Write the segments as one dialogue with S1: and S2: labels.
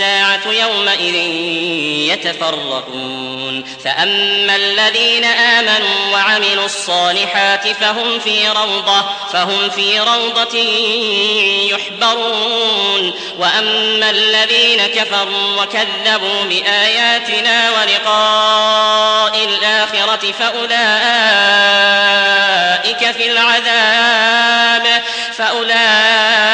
S1: الساعة يومئذ يتفرقون فأما الذين آمنوا وعملوا الصالحات فهم في روضة فهم في روضة يحبرون وأما الذين كفروا وكذبوا بآياتنا ولقاء الآخرة فأولئك في العذاب فأولئك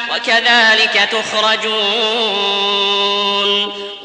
S1: وكذلك تخرجون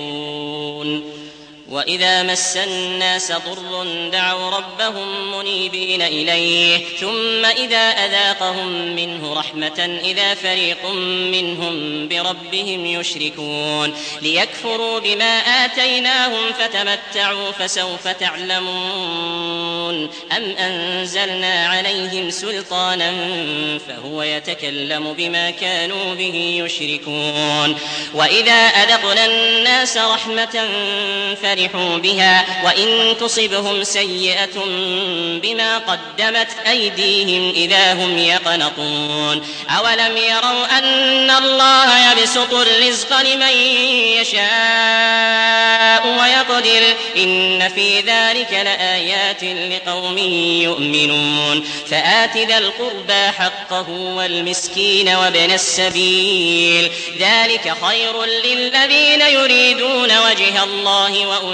S1: يعلمون وإذا مس الناس ضر دعوا ربهم منيبين إليه ثم إذا أذاقهم منه رحمة إذا فريق منهم بربهم يشركون ليكفروا بما آتيناهم فتمتعوا فسوف تعلمون أم أنزلنا عليهم سلطانا فهو يتكلم بما كانوا به يشركون وإذا أذقنا الناس رحمة فريق فرحوا بها وإن تصبهم سيئة بما قدمت أيديهم إذا هم يقنطون أولم يروا أن الله يبسط الرزق لمن يشاء ويقدر إن في ذلك لآيات لقوم يؤمنون فآت ذا القربى حقه والمسكين وابن السبيل ذلك خير للذين يريدون وجه الله وأولئك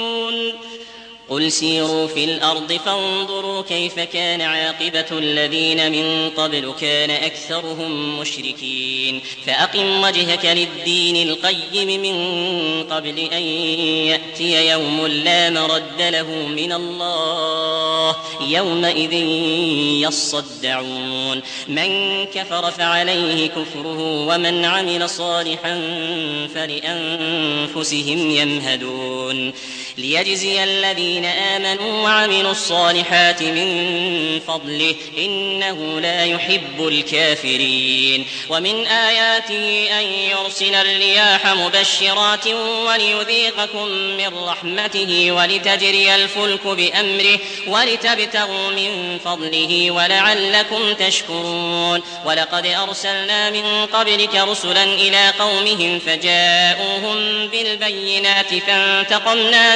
S1: قل سيروا في الارض فانظروا كيف كان عاقبه الذين من قبل كان اكثرهم مشركين فاقم وجهك للدين القيم من قبل ان ياتي يوم لا مرد له من الله يومئذ يصدعون من كفر فعليه كفره ومن عمل صالحا فلانفسهم يمهدون ليجزي الذين آمنوا وعملوا الصالحات من فضله إنه لا يحب الكافرين ومن آياته أن يرسل الرياح مبشرات وليذيقكم من رحمته ولتجري الفلك بأمره ولتبتغوا من فضله ولعلكم تشكرون ولقد أرسلنا من قبلك رسلا إلى قومهم فجاءوهم بالبينات فانتقمنا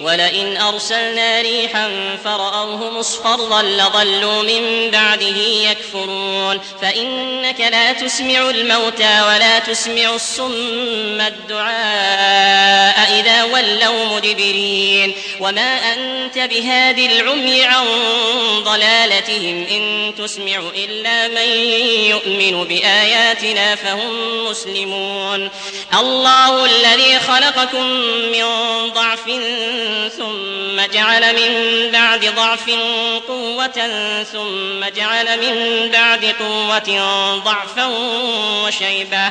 S1: ولئن أرسلنا ريحا فرأوه مصفرا لظلوا من بعده يكفرون فإنك لا تسمع الموتى ولا تسمع الصم الدعاء إذا ولوا مدبرين وما أنت بهادي العمي عن ضلالتهم إن تسمع إلا من يؤمن بآياتنا فهم مسلمون الله الذي خلقكم من ضعف ثم جعل من بعد ضعف قوة ثم جعل من بعد قوة ضعفا وشيبا